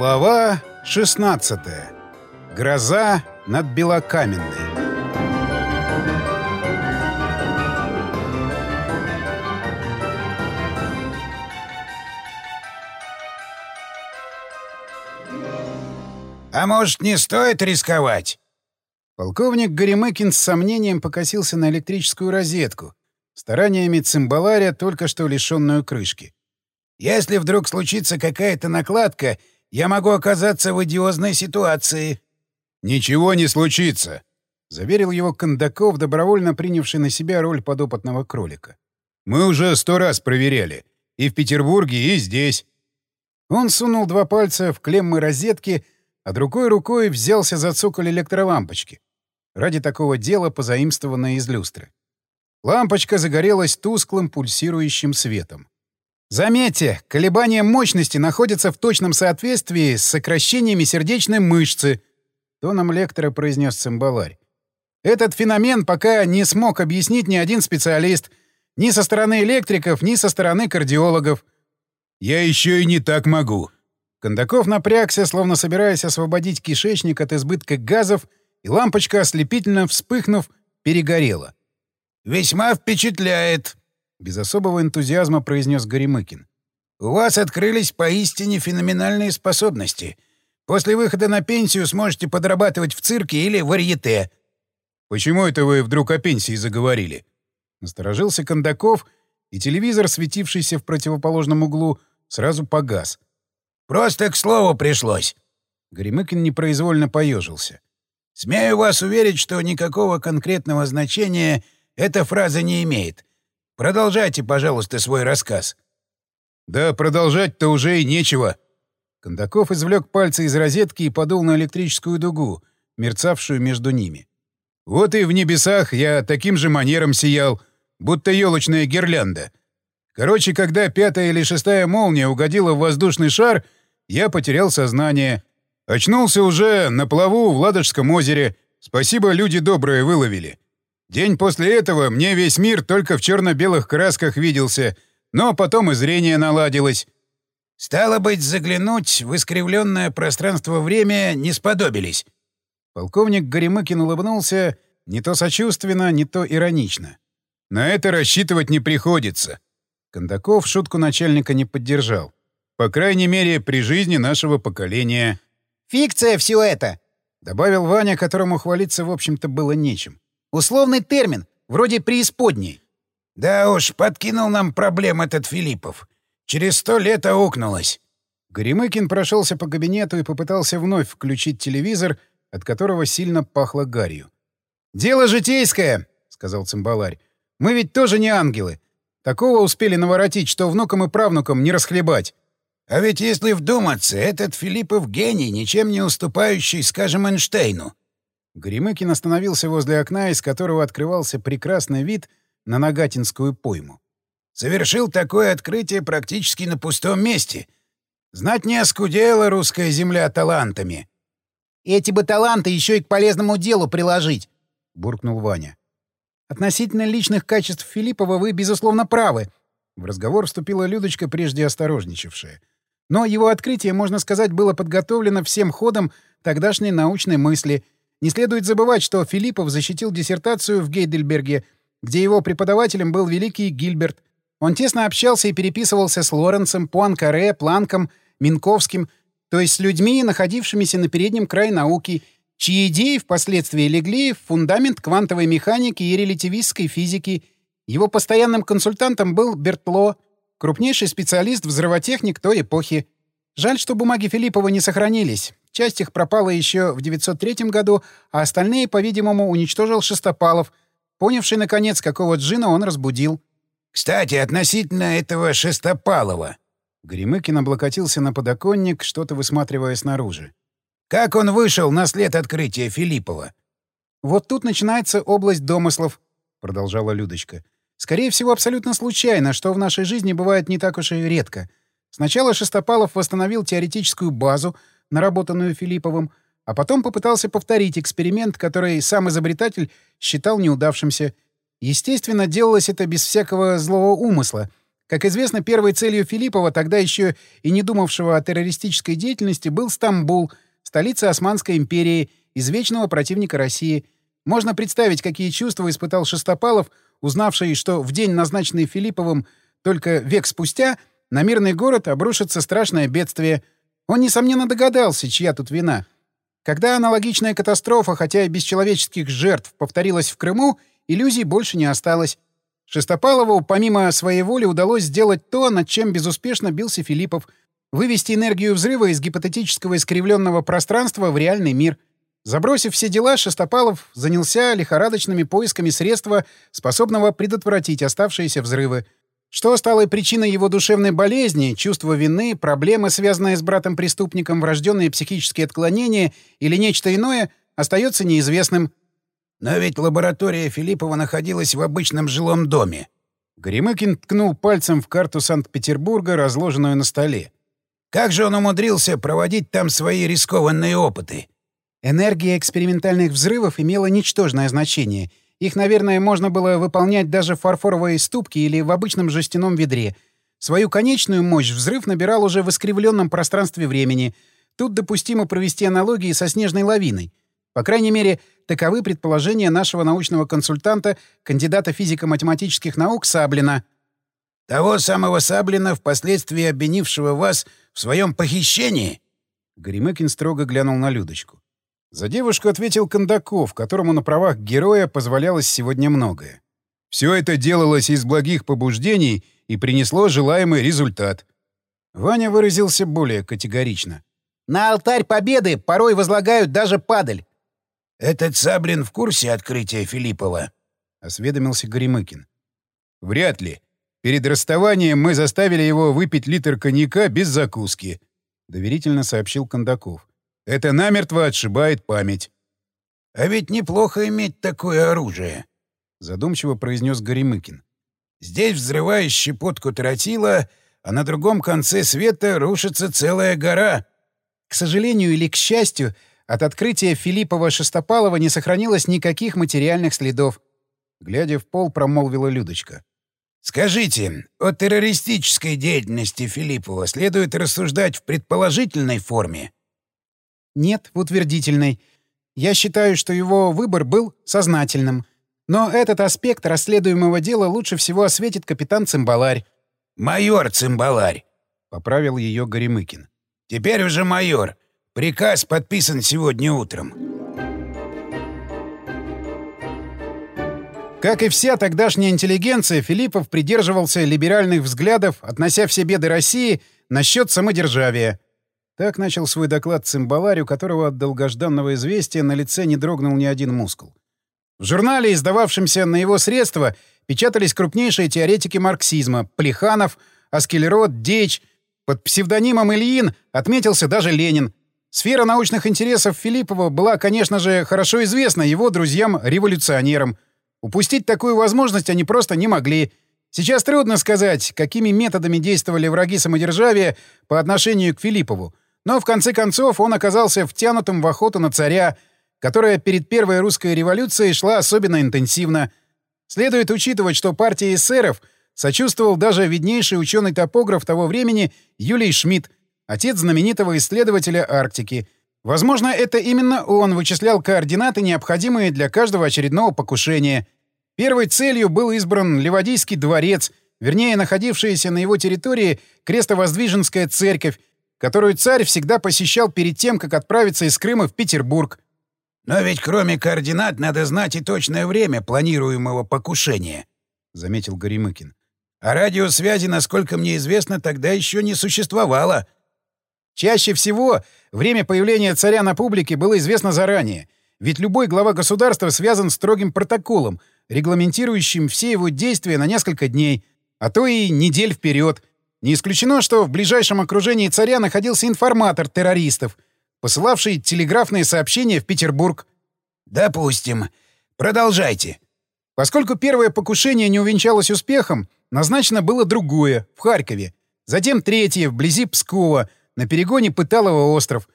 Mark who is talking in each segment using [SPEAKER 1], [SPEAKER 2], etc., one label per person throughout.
[SPEAKER 1] Глава 16. Гроза над Белокаменной.
[SPEAKER 2] «А может, не стоит рисковать?»
[SPEAKER 1] Полковник Горемыкин с сомнением покосился на электрическую розетку, стараниями цимбаларя, только что лишенную крышки.
[SPEAKER 2] «Если вдруг случится какая-то накладка, я могу оказаться в идиозной ситуации».
[SPEAKER 1] «Ничего не случится», — заверил его Кондаков, добровольно принявший на себя роль подопытного кролика. «Мы уже сто раз проверяли. И в Петербурге, и здесь». Он сунул два пальца в клеммы розетки, а другой рукой взялся за цоколь электролампочки. Ради такого дела позаимствованное из люстры. Лампочка загорелась тусклым пульсирующим светом. Заметьте, колебания мощности находятся в точном соответствии с сокращениями сердечной мышцы, тоном лектора произнес цимбаларь. Этот феномен пока не смог объяснить ни один специалист, ни со стороны электриков, ни со стороны кардиологов. Я еще и не так могу. Кондаков напрягся, словно собираясь освободить кишечник от избытка газов, и лампочка, ослепительно вспыхнув, перегорела.
[SPEAKER 2] «Весьма впечатляет», без особого энтузиазма произнес Горемыкин. «У вас открылись поистине феноменальные способности. После выхода на пенсию сможете подрабатывать в цирке или варьете».
[SPEAKER 1] «Почему это вы вдруг о пенсии заговорили?» Насторожился Кондаков, и телевизор, светившийся в противоположном углу, сразу погас.
[SPEAKER 2] «Просто к слову пришлось».
[SPEAKER 1] Горемыкин непроизвольно поежился.
[SPEAKER 2] «Смею вас уверить, что никакого конкретного значения эта фраза не имеет. Продолжайте, пожалуйста, свой рассказ.
[SPEAKER 1] Да продолжать-то уже и нечего. Кондаков извлек пальцы из розетки и подул на электрическую дугу, мерцавшую между ними. Вот и в небесах я таким же манером сиял, будто елочная гирлянда. Короче, когда пятая или шестая молния угодила в воздушный шар, я потерял сознание. Очнулся уже на плаву в Ладожском озере. Спасибо, люди добрые выловили. День после этого мне весь мир только в черно-белых красках виделся, но потом и зрение наладилось.
[SPEAKER 2] Стало быть, заглянуть в искривленное пространство-время не сподобились.
[SPEAKER 1] Полковник Горемыкин улыбнулся не то сочувственно, не то иронично. На это рассчитывать не приходится. Кондаков шутку начальника не поддержал. По крайней мере, при жизни нашего поколения.
[SPEAKER 3] «Фикция все это!»
[SPEAKER 1] — добавил Ваня, которому хвалиться, в общем-то, было нечем.
[SPEAKER 3] Условный термин, вроде преисподней.
[SPEAKER 2] Да уж, подкинул нам проблем этот Филиппов. Через сто лет аукнулось.
[SPEAKER 1] Горемыкин прошелся по кабинету и попытался вновь включить телевизор, от которого сильно пахло гарью. «Дело житейское», — сказал цимбаларь. «Мы ведь тоже не ангелы. Такого успели наворотить, что внукам и правнукам не расхлебать».
[SPEAKER 2] «А ведь если вдуматься, этот Филиппов гений, ничем не уступающий, скажем, Эйнштейну.
[SPEAKER 1] Горемыкин остановился возле окна, из которого открывался прекрасный вид на Нагатинскую пойму.
[SPEAKER 2] «Совершил такое открытие практически на пустом месте. Знать не оскудела русская земля талантами».
[SPEAKER 3] «Эти бы таланты еще и к полезному делу приложить», — буркнул Ваня.
[SPEAKER 1] «Относительно личных качеств Филиппова вы, безусловно, правы», — в разговор вступила Людочка, прежде осторожничавшая. «Но его открытие, можно сказать, было подготовлено всем ходом тогдашней научной мысли — не следует забывать, что Филиппов защитил диссертацию в Гейдельберге, где его преподавателем был великий Гильберт. Он тесно общался и переписывался с Лоренцем, Пуанкаре, Планком, Минковским, то есть с людьми, находившимися на переднем крае науки, чьи идеи впоследствии легли в фундамент квантовой механики и релятивистской физики. Его постоянным консультантом был Бертло, крупнейший специалист взрывотехник той эпохи. Жаль, что бумаги Филиппова не сохранились. Часть их пропала еще в 903 году, а остальные, по-видимому, уничтожил Шестопалов, понявший, наконец, какого джина он разбудил.
[SPEAKER 2] «Кстати, относительно этого Шестопалова...»
[SPEAKER 1] Гремыкин облокотился на подоконник, что-то высматривая снаружи.
[SPEAKER 2] «Как он вышел на след открытия Филиппова?»
[SPEAKER 1] «Вот тут начинается область домыслов», — продолжала Людочка. «Скорее всего, абсолютно случайно, что в нашей жизни бывает не так уж и редко. Сначала Шестопалов восстановил теоретическую базу, наработанную Филипповым, а потом попытался повторить эксперимент, который сам изобретатель считал неудавшимся. Естественно, делалось это без всякого злого умысла.
[SPEAKER 3] Как известно, первой целью Филиппова, тогда еще и не думавшего о террористической деятельности, был Стамбул, столица Османской империи, извечного противника России. Можно представить, какие чувства испытал Шестопалов, узнавший, что в день, назначенный Филипповым, только век спустя, на мирный город обрушится страшное бедствие. Он, несомненно, догадался, чья тут вина. Когда аналогичная катастрофа, хотя и без человеческих жертв, повторилась в Крыму, иллюзий больше не осталось. Шестопалову, помимо своей воли, удалось сделать то, над чем безуспешно бился Филиппов — вывести энергию взрыва из гипотетического искривленного пространства в реальный мир. Забросив все дела, Шестопалов занялся лихорадочными поисками средства, способного предотвратить оставшиеся взрывы. Что стало причиной его душевной болезни, чувство вины, проблемы, связанные с братом-преступником, врожденные психические отклонения или нечто иное, остается неизвестным.
[SPEAKER 2] Но ведь лаборатория Филиппова находилась в обычном жилом доме.
[SPEAKER 1] Горемыкин ткнул пальцем в карту Санкт-Петербурга, разложенную на столе.
[SPEAKER 2] Как же он умудрился проводить там свои рискованные опыты?
[SPEAKER 3] Энергия экспериментальных взрывов имела ничтожное значение. Их, наверное, можно было выполнять даже в фарфоровой ступке или в обычном жестяном ведре. Свою конечную мощь взрыв набирал уже в искривленном пространстве времени. Тут допустимо провести аналогии со снежной лавиной. По крайней мере, таковы предположения нашего научного консультанта, кандидата физико-математических наук Саблина.
[SPEAKER 2] Того самого Саблина, впоследствии обвинившего вас в своем похищении?
[SPEAKER 1] Горемыкин строго глянул на Людочку. За девушку ответил Кондаков, которому на правах героя позволялось сегодня многое. Все это делалось из благих побуждений и принесло желаемый результат. Ваня выразился более категорично.
[SPEAKER 3] «На алтарь победы порой возлагают даже падаль.
[SPEAKER 2] «Этот Саблин в курсе открытия Филиппова?»
[SPEAKER 1] — осведомился Горемыкин. «Вряд ли. Перед расставанием мы заставили его выпить литр коньяка без закуски», — доверительно сообщил Кондаков. «Это намертво отшибает память».
[SPEAKER 2] «А ведь неплохо иметь такое оружие», —
[SPEAKER 1] задумчиво произнес Горемыкин.
[SPEAKER 2] «Здесь взрываешь щепотку тротила, а на другом конце света рушится целая гора».
[SPEAKER 3] К сожалению или к счастью, от открытия Филиппова-Шестопалова не сохранилось никаких материальных следов.
[SPEAKER 1] Глядя в пол, промолвила Людочка.
[SPEAKER 2] «Скажите, о террористической деятельности Филиппова следует рассуждать в предположительной форме?»
[SPEAKER 3] «Нет, в утвердительной. Я считаю, что его выбор был сознательным. Но этот аспект расследуемого дела лучше всего осветит капитан Цимбаларь».
[SPEAKER 2] «Майор Цимбаларь», — поправил ее Горемыкин. «Теперь уже майор. Приказ подписан сегодня утром.
[SPEAKER 3] Как и вся тогдашняя интеллигенция, Филиппов придерживался либеральных взглядов, относя все беды России насчет самодержавия.
[SPEAKER 1] Так начал свой доклад Цимбаларь, у которого от долгожданного известия на лице не дрогнул ни один мускул.
[SPEAKER 3] В журнале, издававшемся на его средства, печатались крупнейшие теоретики марксизма — Плеханов, Аскелерот, Дейч. Под псевдонимом Ильин отметился даже Ленин — Сфера научных интересов Филиппова была, конечно же, хорошо известна его друзьям-революционерам. Упустить такую возможность они просто не могли. Сейчас трудно сказать, какими методами действовали враги самодержавия по отношению к Филиппову. Но в конце концов он оказался втянутым в охоту на царя, которая перед Первой русской революцией шла особенно интенсивно. Следует учитывать, что партия эсеров сочувствовал даже виднейший ученый-топограф того времени Юлий Шмидт, отец знаменитого исследователя Арктики. Возможно, это именно он вычислял координаты, необходимые для каждого очередного покушения. Первой целью был избран Ливадийский дворец, вернее, находившаяся на его территории Крестовоздвиженская церковь, которую царь всегда посещал перед тем, как отправиться из Крыма в Петербург.
[SPEAKER 2] «Но ведь кроме координат надо знать и точное время планируемого покушения», — заметил Горемыкин. «А радиосвязи, насколько мне известно, тогда еще не существовало».
[SPEAKER 3] Чаще всего время появления царя на публике было известно заранее, ведь любой глава государства связан строгим протоколом, регламентирующим все его действия на несколько дней, а то и недель вперед. Не исключено, что в ближайшем окружении царя находился информатор террористов, посылавший телеграфные сообщения в Петербург.
[SPEAKER 2] «Допустим. Продолжайте».
[SPEAKER 3] Поскольку первое покушение не увенчалось успехом, назначено было другое, в Харькове. Затем третье, вблизи Пскова — на перегоне Пыталово остров.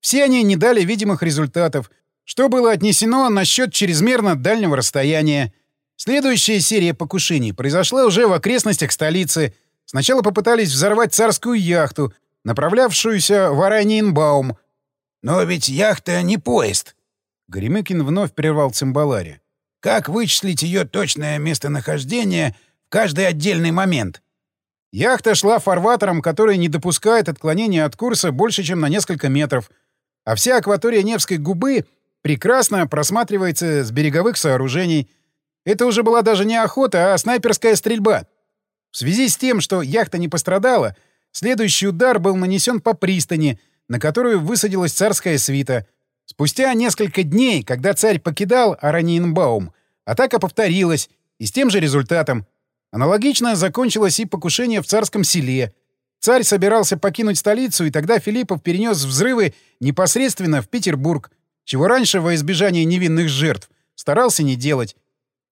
[SPEAKER 3] Все они не дали видимых результатов, что было отнесено на счет чрезмерно дальнего расстояния. Следующая серия покушений произошла уже в окрестностях столицы. Сначала попытались взорвать царскую яхту, направлявшуюся в Араньинбаум.
[SPEAKER 2] «Но ведь яхта не поезд!»
[SPEAKER 3] Горемыкин вновь прервал цимбаларе.
[SPEAKER 2] «Как вычислить ее точное местонахождение в каждый отдельный момент?»
[SPEAKER 3] Яхта шла фарватером, который не допускает отклонения от курса больше, чем на несколько метров, а вся акватория Невской губы прекрасно просматривается с береговых сооружений. Это уже была даже не охота, а снайперская стрельба. В связи с тем, что яхта не пострадала, следующий удар был нанесен по пристани, на которую высадилась царская свита. Спустя несколько дней, когда царь покидал Араниенбаум, атака повторилась, и с тем же результатом. Аналогично закончилось и покушение в царском селе. Царь собирался покинуть столицу, и тогда Филиппов перенес взрывы непосредственно в Петербург, чего раньше во избежание невинных жертв старался не делать.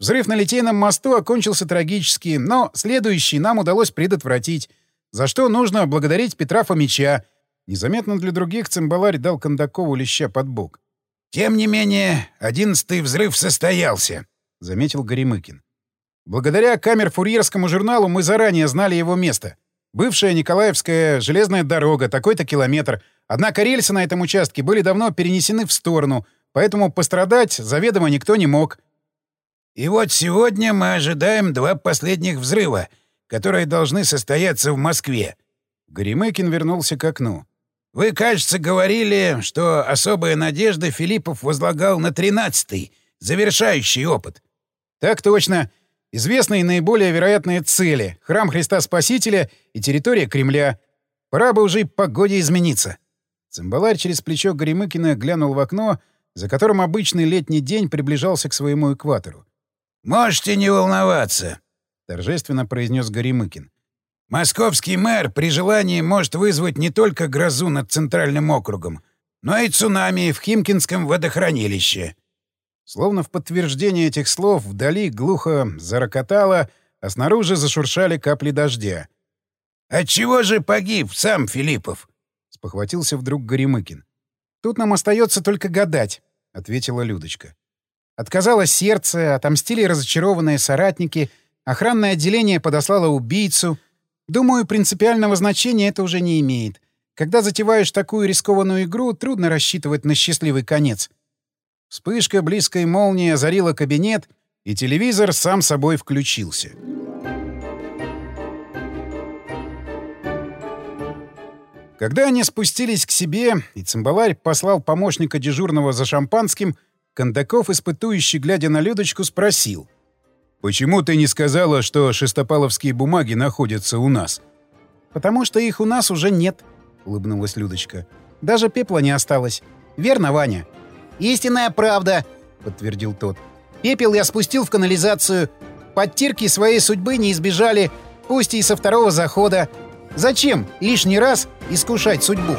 [SPEAKER 3] Взрыв на Литейном мосту окончился трагически, но следующий нам удалось предотвратить, за что нужно благодарить Петра Фомича. Незаметно для других цимбаларь дал Кондакову леща под бок.
[SPEAKER 2] «Тем не менее, одиннадцатый взрыв состоялся», — заметил Горемыкин.
[SPEAKER 3] «Благодаря камер-фурьерскому журналу мы заранее знали его место. Бывшая Николаевская железная дорога, такой-то километр. Однако рельсы на этом участке были давно перенесены в сторону, поэтому пострадать заведомо никто не мог».
[SPEAKER 2] И вот сегодня мы ожидаем два последних взрыва, которые должны состояться в Москве.
[SPEAKER 3] Горемыкин вернулся к окну.
[SPEAKER 2] Вы, кажется, говорили, что особые надежды Филиппов возлагал на тринадцатый, завершающий опыт.
[SPEAKER 3] Так точно. Известные наиболее вероятные цели — храм Христа Спасителя и территория Кремля. Пора бы уже и погоде измениться. Цимбаларь через плечо Горемыкина глянул в окно, за которым обычный летний день приближался к своему экватору.
[SPEAKER 2] «Можете не волноваться», —
[SPEAKER 3] торжественно произнес Горемыкин.
[SPEAKER 2] «Московский мэр при желании может вызвать не только грозу над Центральным округом, но и цунами в Химкинском водохранилище».
[SPEAKER 3] Словно в подтверждение этих слов вдали глухо зарокотало, а снаружи зашуршали капли дождя.
[SPEAKER 2] «Отчего же погиб сам Филиппов?»
[SPEAKER 3] — спохватился вдруг Горемыкин. «Тут нам остается только гадать», — ответила Людочка. Отказало сердце, отомстили разочарованные соратники, охранное отделение подослало убийцу. Думаю, принципиального значения это уже не имеет. Когда затеваешь такую рискованную игру, трудно рассчитывать на счастливый конец. Вспышка близкой молнии озарила кабинет, и телевизор сам собой включился. Когда они спустились к себе, и цимбаларь послал помощника дежурного за шампанским — Кондаков, испытующий, глядя на Людочку, спросил. «Почему ты не сказала, что шестопаловские бумаги находятся у нас?» «Потому что их у нас уже нет», — улыбнулась Людочка. «Даже пепла не осталось. Верно, Ваня?»
[SPEAKER 4] «Истинная правда», — подтвердил тот. «Пепел я спустил в канализацию. Подтирки своей судьбы не избежали, пусть и со второго захода. Зачем лишний раз искушать судьбу?»